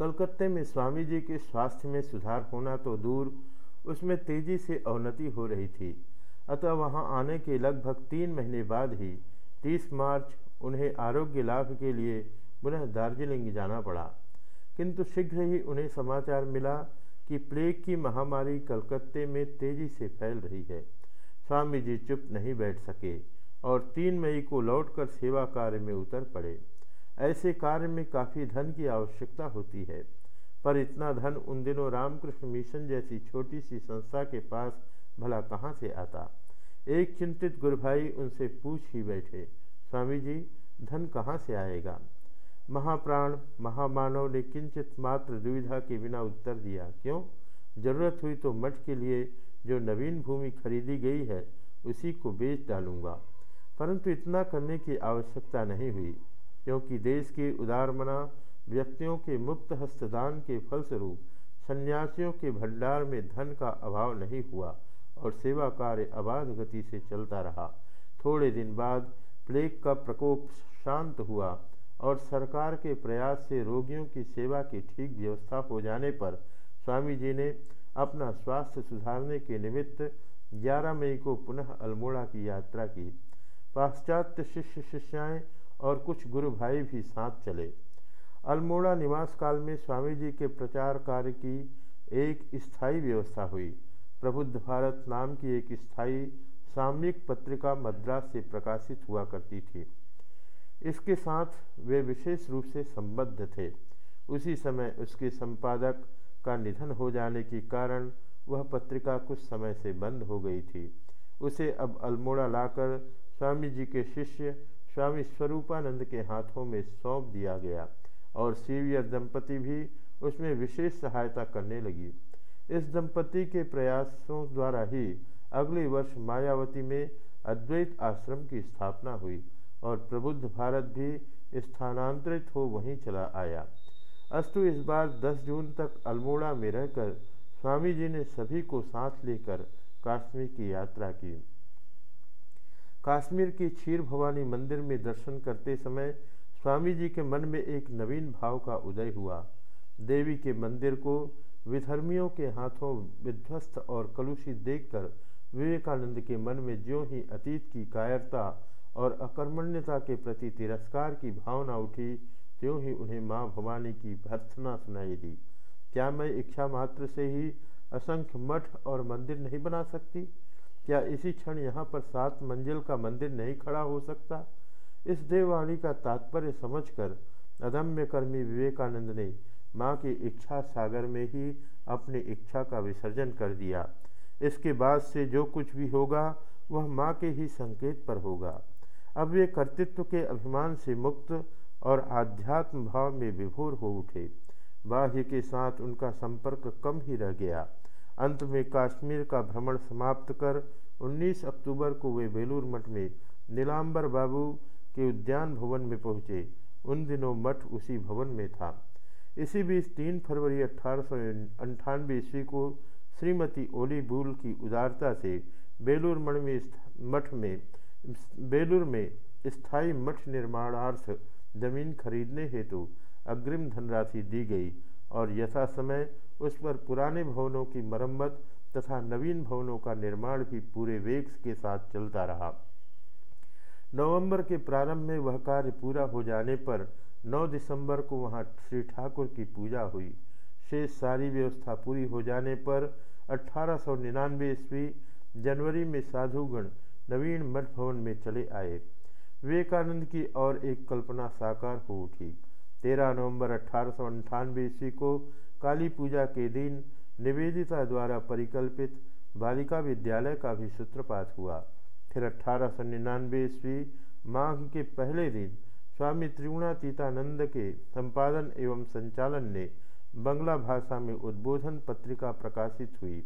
कलकत्ते में स्वामी जी के स्वास्थ्य में सुधार होना तो दूर, उसमें तेज़ी से अवनति हो रही थी। अतः वहाँ आने के लगभग तीन महीने बाद ही 30 मार्च उन्हें आरोग्य लाभ के लिए पुनः दार्जिलिंग जाना पड़ा। किंतु शीघ्र ही उन्हें समाचार मिला कि प्लेग की महामारी कलकत्ते में तेज़ी से फैल रही है। स्वामी जी चुप नहीं बैठ सके और तीन मई को लौटकर सेवा कार्य में उतर पड़े। ऐसे कार्य में काफ़ी धन की आवश्यकता होती है। पर इतना धन उन दिनों रामकृष्ण मिशन जैसी छोटी सी संस्था के पास भला कहाँ से आता? एक चिंतित गुरुभाई उनसे पूछ ही बैठे, स्वामी जी, धन कहाँ से आएगा? महाप्राण, महामानव ने किंचित मात्र दुविधा के बिना उत्तर दिया। क्यों? ज़रूरत हुई तो मठ के लिए जो नवीन भूमि खरीदी गई है, उसी को बेच डालूँगा। परंतु इतना करने की आवश्यकता नहीं हुई। क्योंकि देश के उदारमना, व्यक्तियों के मुक्त हस्तदान के फलस्वरूप, सन्यासियों के भंडार में धन का अभाव नहीं हुआ और सेवा कार्य अबाध गति से चलता रहा। थोड़े दिन बाद प्लेग का प्रकोप शांत हुआ और सरकार के प्रयास से रोगियों की सेवा की ठीक व्यवस्था हो जाने पर स्वामी जी ने अपना स्वास्थ्य सुधारने के निमित्त 11 मई को पुनः अल्मोड़ा की यात्रा की। पाश्चात्य शिष्य शिष्याएँ और कुछ गुरु भाई भी साथ चले। अल्मोड़ा निवास काल में स्वामी जी के प्रचार कार्य की एक स्थायी व्यवस्था हुई। प्रबुद्ध भारत नाम की एक स्थायी सामयिक पत्रिका मद्रास से प्रकाशित हुआ करती थी। इसके साथ वे विशेष रूप से संबद्ध थे। उसी समय उसके संपादक का निधन हो जाने के कारण वह पत्रिका कुछ समय से बंद हो गई थी। उसे अब अल्मोड़ा लाकर स्वामी जी के शिष्य स्वामी स्वरूपानंद के हाथों में सौंप दिया गया और सीवियर दंपति भी उसमें विशेष सहायता करने लगी। इस दंपति के प्रयासों द्वारा ही अगले वर्ष मायावती में अद्वैत आश्रम की स्थापना हुई और प्रबुद्ध भारत भी स्थानांतरित हो वहीं चला आया। अस्तु इस बार 10 जून तक अल्मोड़ा में रहकर स्वामी जी ने सभी को साथ लेकर काश्मीर की यात्रा की। काश्मीर की क्षीर भवानी मंदिर में दर्शन करते समय स्वामी जी के मन में एक नवीन भाव का उदय हुआ। देवी के मंदिर को विधर्मियों के हाथों विध्वस्त और कलुषित देखकर विवेकानंद के मन में ज्यों ही अतीत की कायरता और अकर्मण्यता के प्रति तिरस्कार की भावना उठी, त्यों ही उन्हें माँ भवानी की भर्सना सुनाई दी। क्या मैं इच्छा मात्र से ही असंख्य मठ और मंदिर नहीं बना सकती? क्या इसी क्षण यहाँ पर सात मंजिल का मंदिर नहीं खड़ा हो सकता? इस देववाणी का तात्पर्य समझकर अदम्य कर्मी विवेकानंद ने माँ की इच्छा सागर में ही अपनी इच्छा का विसर्जन कर दिया। इसके बाद से जो कुछ भी होगा, वह माँ के ही संकेत पर होगा। अब वे कर्तृत्व के अभिमान से मुक्त और आध्यात्म भाव में विभोर हो उठे। बाह्य के साथ उनका संपर्क कम ही रह गया। अंत में कश्मीर का भ्रमण समाप्त कर 19 अक्टूबर को वे बेलूर मठ में नीलाम्बर बाबू के उद्यान भवन में पहुँचे। उन दिनों मठ उसी भवन में था। इसी बीच तीन फरवरी अठारह ईस्वी को श्रीमती ओली बूल की उदारता से बेलूर मठ में मठ में, बेलूर में स्थायी मठ निर्माणार्थ ज़मीन खरीदने हेतु अग्रिम धनराशि दी गई। और यथा समय उस पर पुराने भवनों की मरम्मत तथा नवीन भवनों का निर्माण भी पूरे वेग के साथ चलता रहा। नवंबर के प्रारंभ में वह कार्य पूरा हो जाने पर 9 दिसंबर को वहाँ श्री ठाकुर की पूजा हुई। शेष सारी व्यवस्था पूरी हो जाने पर अठारह सौ निन्यानवे ईस्वी जनवरी में साधुगण नवीन मठ भवन में चले आए। विवेकानंद की और एक कल्पना साकार हो उठी। तेरह नवंबर अठारह ईस्वी को काली पूजा के दिन निवेदिता द्वारा परिकल्पित बालिका विद्यालय का भी सूत्रपात हुआ। फिर अठारह सौ निन्यानवे ईस्वी माघ के पहले दिन स्वामी त्रिगुणातीतानंद के संपादन एवं संचालन ने बंगला भाषा में उद्बोधन पत्रिका प्रकाशित हुई।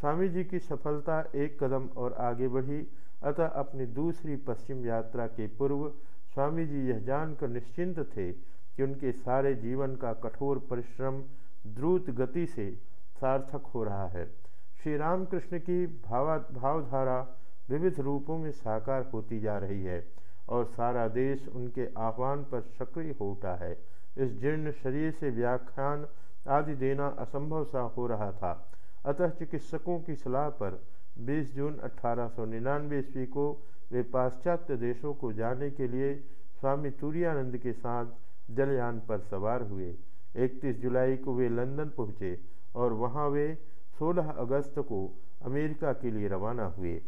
स्वामी जी की सफलता एक कदम और आगे बढ़ी, अतः अपनी दूसरी पश्चिम यात्रा के पूर्व स्वामी जी यह जानकर निश्चिंत थे कि उनके सारे जीवन का कठोर परिश्रम द्रुत गति से सार्थक हो रहा है। श्री रामकृष्ण की भावा, भावधारा विविध रूपों में साकार होती जा रही है और सारा देश उनके आह्वान पर सक्रिय हो उठा है। इस जीर्ण शरीर से व्याख्यान आदि देना असंभव सा हो रहा था। अतः चिकित्सकों की सलाह पर 20 जून अठारह ईस्वी को वे पाश्चात्य देशों को जाने के लिए स्वामी तुरानंद के साथ जलयान पर सवार हुए। 31 जुलाई को वे लंदन पहुँचे और वहाँ वे 16 अगस्त को अमेरिका के लिए रवाना हुए।